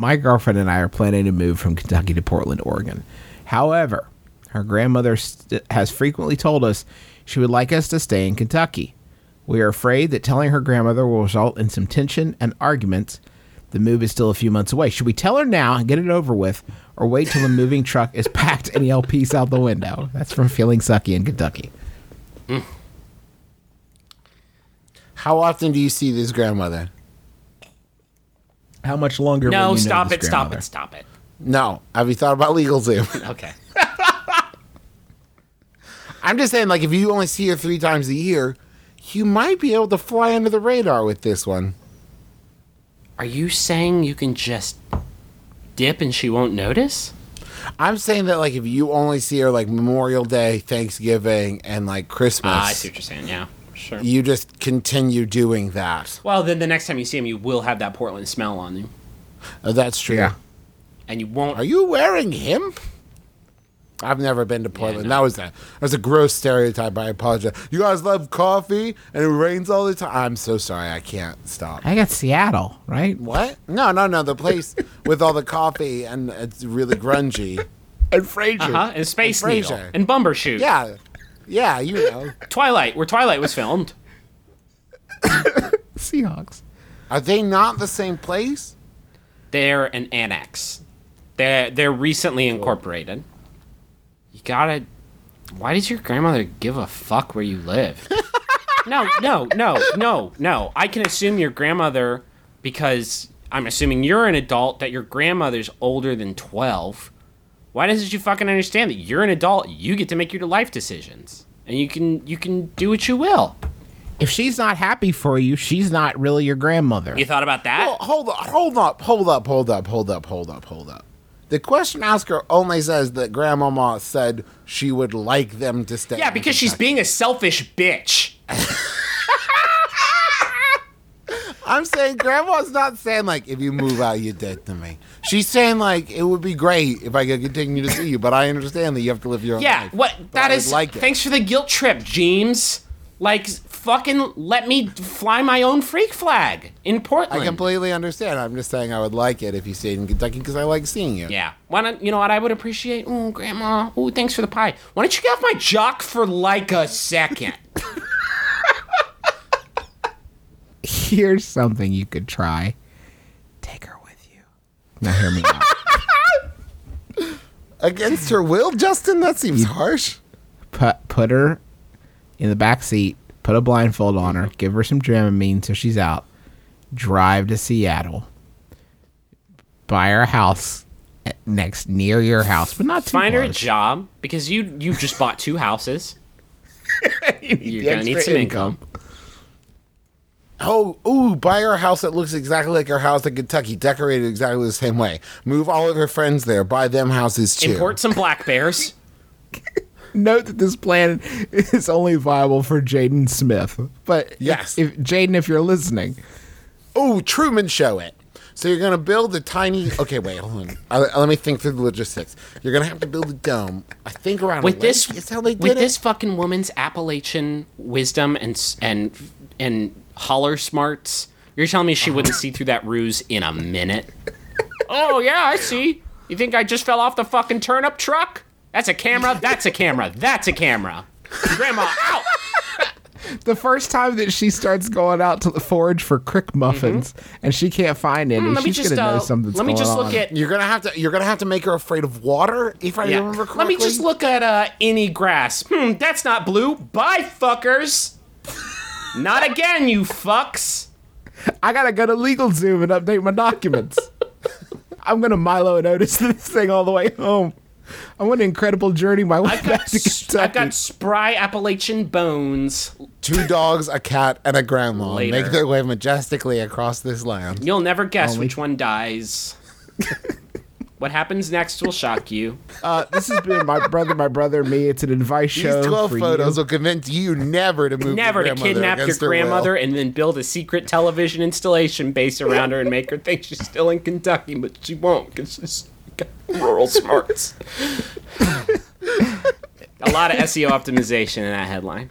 my girlfriend and I are planning to move from Kentucky to Portland, Oregon. However, her grandmother st- has frequently told us she would like us to stay in Kentucky. We are afraid that telling her grandmother will result in some tension and arguments. The move is still a few months away. Should we tell her now and get it over with, or wait till the moving truck is packed and yell out the window? That's from Feeling Sucky in Kentucky. Mm. How often do you see this grandmother? How much longer? will No, you know stop this it, stop it, stop it. No. Have you thought about LegalZoom? Okay. I'm just saying, like, if you only see her three times a year, you might be able to fly under the radar with this one. Are you saying you can just dip and she won't notice? I'm saying that, like, if you only see her, like, Memorial Day, Thanksgiving, and, like, Christmas, Ah, I see what you're saying. Yeah, sure. you just continue doing that. Well, then the next time you see him, you will have that Portland smell on you, Uh, that's true. Yeah. and you won't. Are you wearing him? I've never been to Portland. no. That was a that was a gross stereotype. I apologize. You guys love coffee and it rains all the time. I'm so sorry. I can't stop. I got Seattle, right? What? No, no, no. The place with all the coffee and it's really grungy. And Frasier. Uh huh. And Space And Needle Frasier. and Bumbershoot. Yeah, yeah. You know. Twilight, where Twilight was filmed. Seahawks. Are they not the same place? They're an annex. They're they're recently incorporated. You gotta. Why does your grandmother give a fuck where you live? no, no, no, no, no. I can assume your grandmother because I'm assuming you're an adult that your grandmother's older than twelve. Why doesn't you fucking understand that you're an adult? You get to make your life decisions, and you can you can do what you will. If she's not happy for you, she's not really your grandmother. You thought about that? Oh, hold up, hold up, hold up, hold up, hold up, hold up, hold up. The question asker only says that Grandmama said she would like them to stay. yeah, because she's being a selfish bitch. I'm saying Grandma's not saying like if you move out you're dead to me. She's saying like it would be great if I could continue to see you, but I understand that you have to live your own Yeah, life. what But that I is. would like it. Thanks for the guilt trip, James. Like, fucking let me fly my own freak flag in Portland. I completely understand. I'm just saying I would like it if you stayed in Kentucky because I like seeing you. yeah. Why don't you know what I would appreciate? Oh, Grandma. Oh, thanks for the pie. Why don't you get off my jock for like a second? Here's something you could try. Take her with you. Now hear me out. Against her will, Justin? That seems harsh. Put put her in the back seat. Put a blindfold on her. Give her some Dramamine so she's out. Drive to Seattle. Buy her a house at- next near your house, but not too Find her a close. job because you you just bought two houses. You're gonna need extra some income. Oh, ooh, buy her a house that looks exactly like her house in Kentucky, decorated exactly the same way. Move all of her friends there. Buy them houses too. Import some black bears. Note that this plan is only viable for Jaden Smith. But Yes. if, Jaden, if you're listening, Ooh, Truman Show it. So you're gonna build a tiny. Okay, wait, hold on. Uh, let me think through the logistics. You're gonna have to build a dome. I think around a with lake this is how they did with it. this fucking woman's Appalachian wisdom and and and holler smarts. You're telling me she wouldn't see through that ruse in a minute? oh yeah, I see. You think I just fell off the fucking turnip truck? That's a camera. That's a camera. That's a camera. Grandma, out! the first time that she starts going out to the forge for crick muffins and she can't find any, Mm-hmm. Let me she's just gonna know uh, something's let me going just on. look at You're gonna have to. You're gonna have to make her afraid of water. If I yeah. remember correctly. Let me just look at uh any grass. Hmm, that's not blue. Bye, fuckers. Not again, you fucks. I gotta go to LegalZoom and update my documents. I'm gonna Milo and Otis this thing all the way home. I want an incredible journey my way I've back got, to Kentucky. I've got spry Appalachian bones. two dogs, a cat, and a grandma Later. make their way majestically across this land. You'll never guess Only- which one dies. what happens next will shock you. Uh, this has been my brother, my brother, me. It's an advice show. These 12 for photos you. will convince you never to move. Never your to kidnap your against will. grandmother and then build a secret television installation base around her and make her think she's still in Kentucky, but she won't because she's got rural smarts. a lot of SEO optimization in that headline.